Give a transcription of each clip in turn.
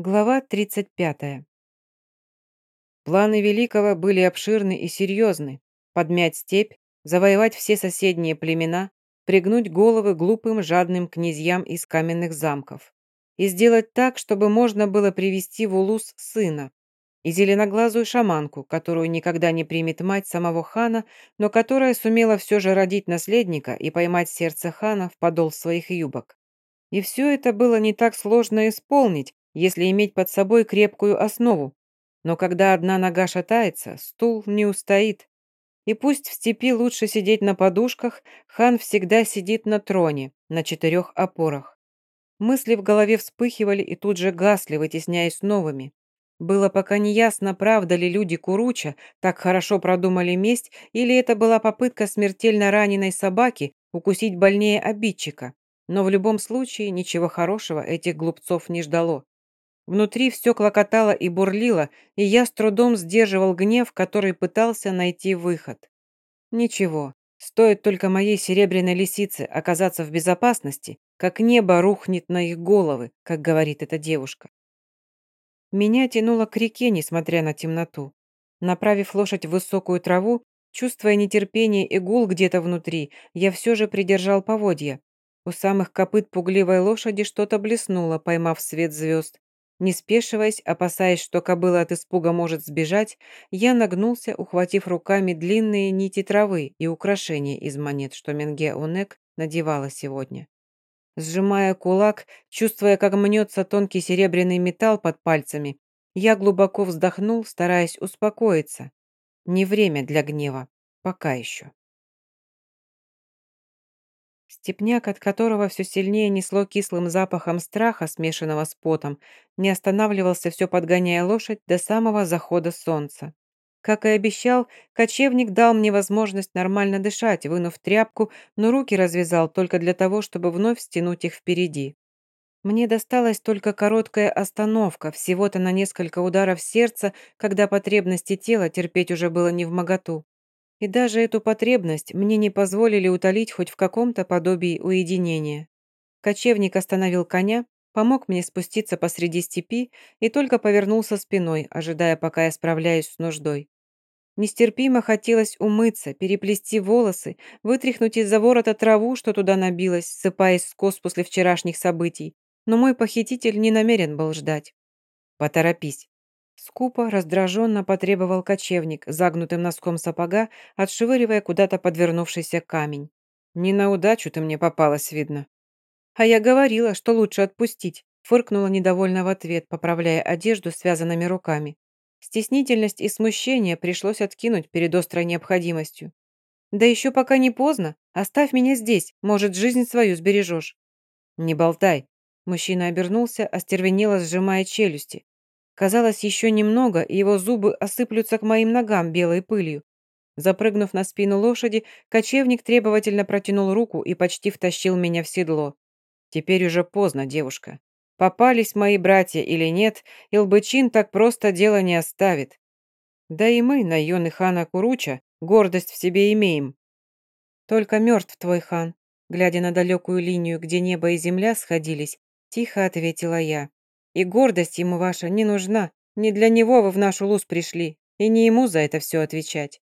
Глава 35. Планы Великого были обширны и серьезны. Подмять степь, завоевать все соседние племена, пригнуть головы глупым жадным князьям из каменных замков. И сделать так, чтобы можно было привести в Улус сына и зеленоглазую шаманку, которую никогда не примет мать самого хана, но которая сумела все же родить наследника и поймать сердце хана в подол своих юбок. И все это было не так сложно исполнить, если иметь под собой крепкую основу. Но когда одна нога шатается, стул не устоит. И пусть в степи лучше сидеть на подушках, хан всегда сидит на троне, на четырех опорах. Мысли в голове вспыхивали и тут же гасли, вытесняясь новыми. Было пока не ясно, правда ли люди Куруча так хорошо продумали месть, или это была попытка смертельно раненой собаки укусить больнее обидчика. Но в любом случае ничего хорошего этих глупцов не ждало. Внутри все клокотало и бурлило, и я с трудом сдерживал гнев, который пытался найти выход. Ничего, стоит только моей серебряной лисице оказаться в безопасности, как небо рухнет на их головы, как говорит эта девушка. Меня тянуло к реке, несмотря на темноту. Направив лошадь в высокую траву, чувствуя нетерпение и гул где-то внутри, я все же придержал поводья. У самых копыт пугливой лошади что-то блеснуло, поймав свет звезд. Не спешиваясь, опасаясь, что кобыла от испуга может сбежать, я нагнулся, ухватив руками длинные нити травы и украшения из монет, что Менге Онек надевала сегодня. Сжимая кулак, чувствуя, как мнется тонкий серебряный металл под пальцами, я глубоко вздохнул, стараясь успокоиться. Не время для гнева. Пока еще. Степняк, от которого все сильнее несло кислым запахом страха, смешанного с потом, не останавливался, все подгоняя лошадь до самого захода солнца. Как и обещал, кочевник дал мне возможность нормально дышать, вынув тряпку, но руки развязал только для того, чтобы вновь стянуть их впереди. Мне досталась только короткая остановка, всего-то на несколько ударов сердца, когда потребности тела терпеть уже было не в моготу. И даже эту потребность мне не позволили утолить хоть в каком-то подобии уединения. Кочевник остановил коня, помог мне спуститься посреди степи и только повернулся спиной, ожидая, пока я справляюсь с нуждой. Нестерпимо хотелось умыться, переплести волосы, вытряхнуть из-за ворота траву, что туда набилось, сыпаясь с кос после вчерашних событий, но мой похититель не намерен был ждать. «Поторопись», Скупо, раздраженно потребовал кочевник, загнутым носком сапога, отшвыривая куда-то подвернувшийся камень. «Не на удачу ты мне попалась, видно». «А я говорила, что лучше отпустить», фыркнула недовольно в ответ, поправляя одежду связанными руками. Стеснительность и смущение пришлось откинуть перед острой необходимостью. «Да еще пока не поздно. Оставь меня здесь, может, жизнь свою сбережешь». «Не болтай». Мужчина обернулся, остервенело сжимая челюсти. Казалось, еще немного, и его зубы осыплются к моим ногам белой пылью. Запрыгнув на спину лошади, кочевник требовательно протянул руку и почти втащил меня в седло. Теперь уже поздно, девушка. Попались мои братья или нет, Илбычин так просто дело не оставит. Да и мы, наёны хана Куруча, гордость в себе имеем. Только мертв твой хан, глядя на далекую линию, где небо и земля сходились, тихо ответила я. И гордость ему ваша не нужна. Не для него вы в нашу луз пришли, и не ему за это все отвечать».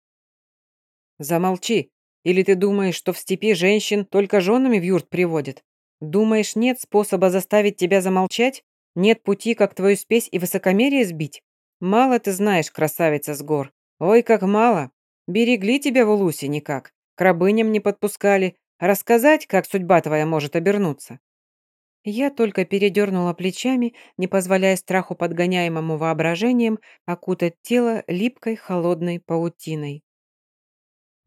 «Замолчи. Или ты думаешь, что в степи женщин только женами в юрт приводят? Думаешь, нет способа заставить тебя замолчать? Нет пути, как твою спесь и высокомерие сбить? Мало ты знаешь, красавица с гор. Ой, как мало. Берегли тебя в Улусе никак. К рабыням не подпускали. Рассказать, как судьба твоя может обернуться. Я только передернула плечами, не позволяя страху, подгоняемому воображением, окутать тело липкой холодной паутиной.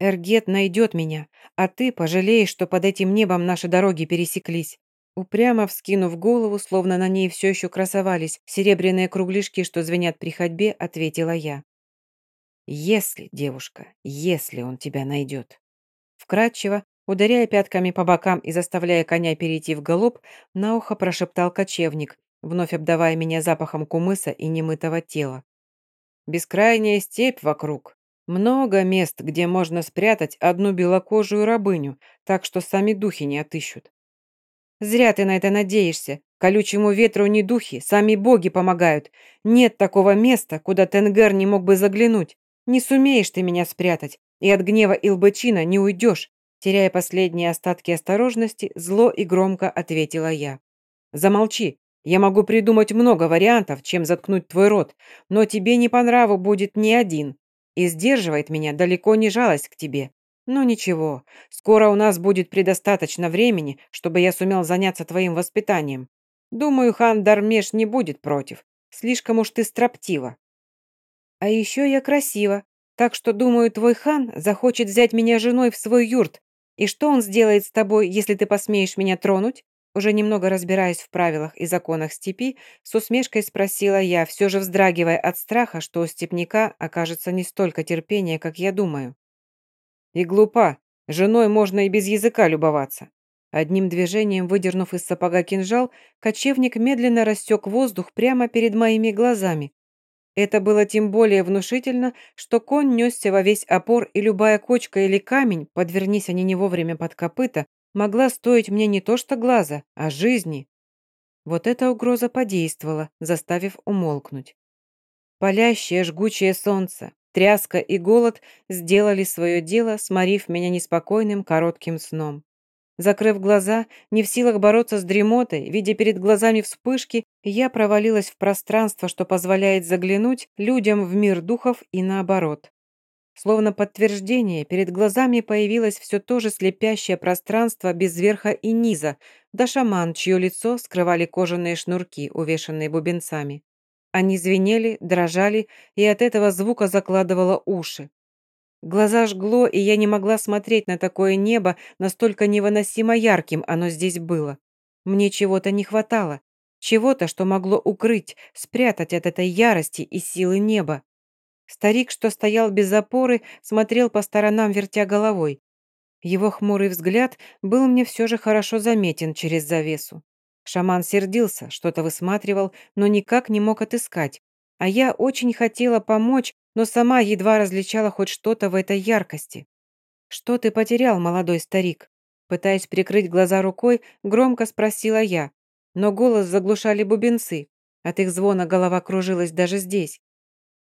«Эргет найдет меня, а ты пожалеешь, что под этим небом наши дороги пересеклись». Упрямо вскинув голову, словно на ней все еще красовались серебряные кругляшки, что звенят при ходьбе, ответила я. «Если, девушка, если он тебя найдет». Вкратчиво, Ударяя пятками по бокам и заставляя коня перейти в галоп, на ухо прошептал кочевник, вновь обдавая меня запахом кумыса и немытого тела. «Бескрайняя степь вокруг. Много мест, где можно спрятать одну белокожую рабыню, так что сами духи не отыщут». «Зря ты на это надеешься», Колючему ветру не духи, сами боги помогают. Нет такого места, куда Тенгер не мог бы заглянуть. Не сумеешь ты меня спрятать, и от гнева Илбычина не уйдешь. Теряя последние остатки осторожности, зло и громко ответила я. Замолчи. Я могу придумать много вариантов, чем заткнуть твой рот, но тебе не по нраву будет ни один. И сдерживает меня далеко не жалость к тебе. Но ничего, скоро у нас будет предостаточно времени, чтобы я сумел заняться твоим воспитанием. Думаю, хан Дармеш не будет против. Слишком уж ты строптива. А еще я красива, так что, думаю, твой хан захочет взять меня женой в свой юрт. И что он сделает с тобой, если ты посмеешь меня тронуть? Уже немного разбираясь в правилах и законах степи, с усмешкой спросила я, все же вздрагивая от страха, что у степняка окажется не столько терпения, как я думаю. «И глупа. Женой можно и без языка любоваться. Одним движением, выдернув из сапога кинжал, кочевник медленно рассек воздух прямо перед моими глазами. Это было тем более внушительно, что конь несся во весь опор, и любая кочка или камень, подвернись они не вовремя под копыта, могла стоить мне не то что глаза, а жизни. Вот эта угроза подействовала, заставив умолкнуть. Палящее, жгучее солнце, тряска и голод сделали свое дело, сморив меня неспокойным коротким сном. Закрыв глаза, не в силах бороться с дремотой, видя перед глазами вспышки, я провалилась в пространство, что позволяет заглянуть людям в мир духов и наоборот. Словно подтверждение, перед глазами появилось все то же слепящее пространство без верха и низа, да шаман, чье лицо скрывали кожаные шнурки, увешанные бубенцами. Они звенели, дрожали, и от этого звука закладывало уши. Глаза жгло, и я не могла смотреть на такое небо, настолько невыносимо ярким оно здесь было. Мне чего-то не хватало, чего-то, что могло укрыть, спрятать от этой ярости и силы неба. Старик, что стоял без опоры, смотрел по сторонам, вертя головой. Его хмурый взгляд был мне все же хорошо заметен через завесу. Шаман сердился, что-то высматривал, но никак не мог отыскать. А я очень хотела помочь, но сама едва различала хоть что-то в этой яркости. «Что ты потерял, молодой старик?» Пытаясь прикрыть глаза рукой, громко спросила я, но голос заглушали бубенцы. От их звона голова кружилась даже здесь.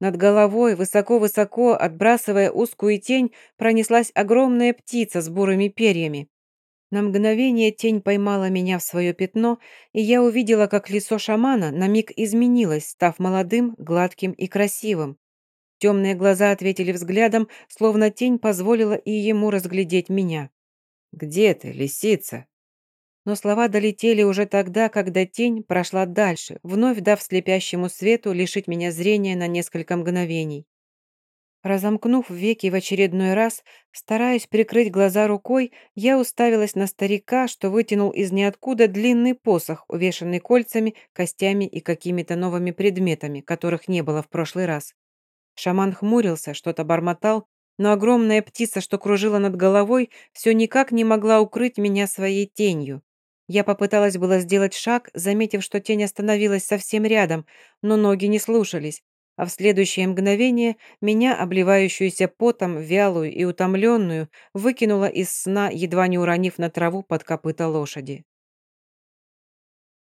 Над головой, высоко-высоко, отбрасывая узкую тень, пронеслась огромная птица с бурыми перьями. На мгновение тень поймала меня в свое пятно, и я увидела, как лицо шамана на миг изменилось, став молодым, гладким и красивым. Темные глаза ответили взглядом, словно тень позволила и ему разглядеть меня. «Где ты, лисица?» Но слова долетели уже тогда, когда тень прошла дальше, вновь дав слепящему свету лишить меня зрения на несколько мгновений. Разомкнув веки в очередной раз, стараясь прикрыть глаза рукой, я уставилась на старика, что вытянул из ниоткуда длинный посох, увешанный кольцами, костями и какими-то новыми предметами, которых не было в прошлый раз. Шаман хмурился, что-то бормотал, но огромная птица, что кружила над головой, все никак не могла укрыть меня своей тенью. Я попыталась было сделать шаг, заметив, что тень остановилась совсем рядом, но ноги не слушались, а в следующее мгновение меня, обливающуюся потом, вялую и утомленную, выкинула из сна, едва не уронив на траву под копыта лошади.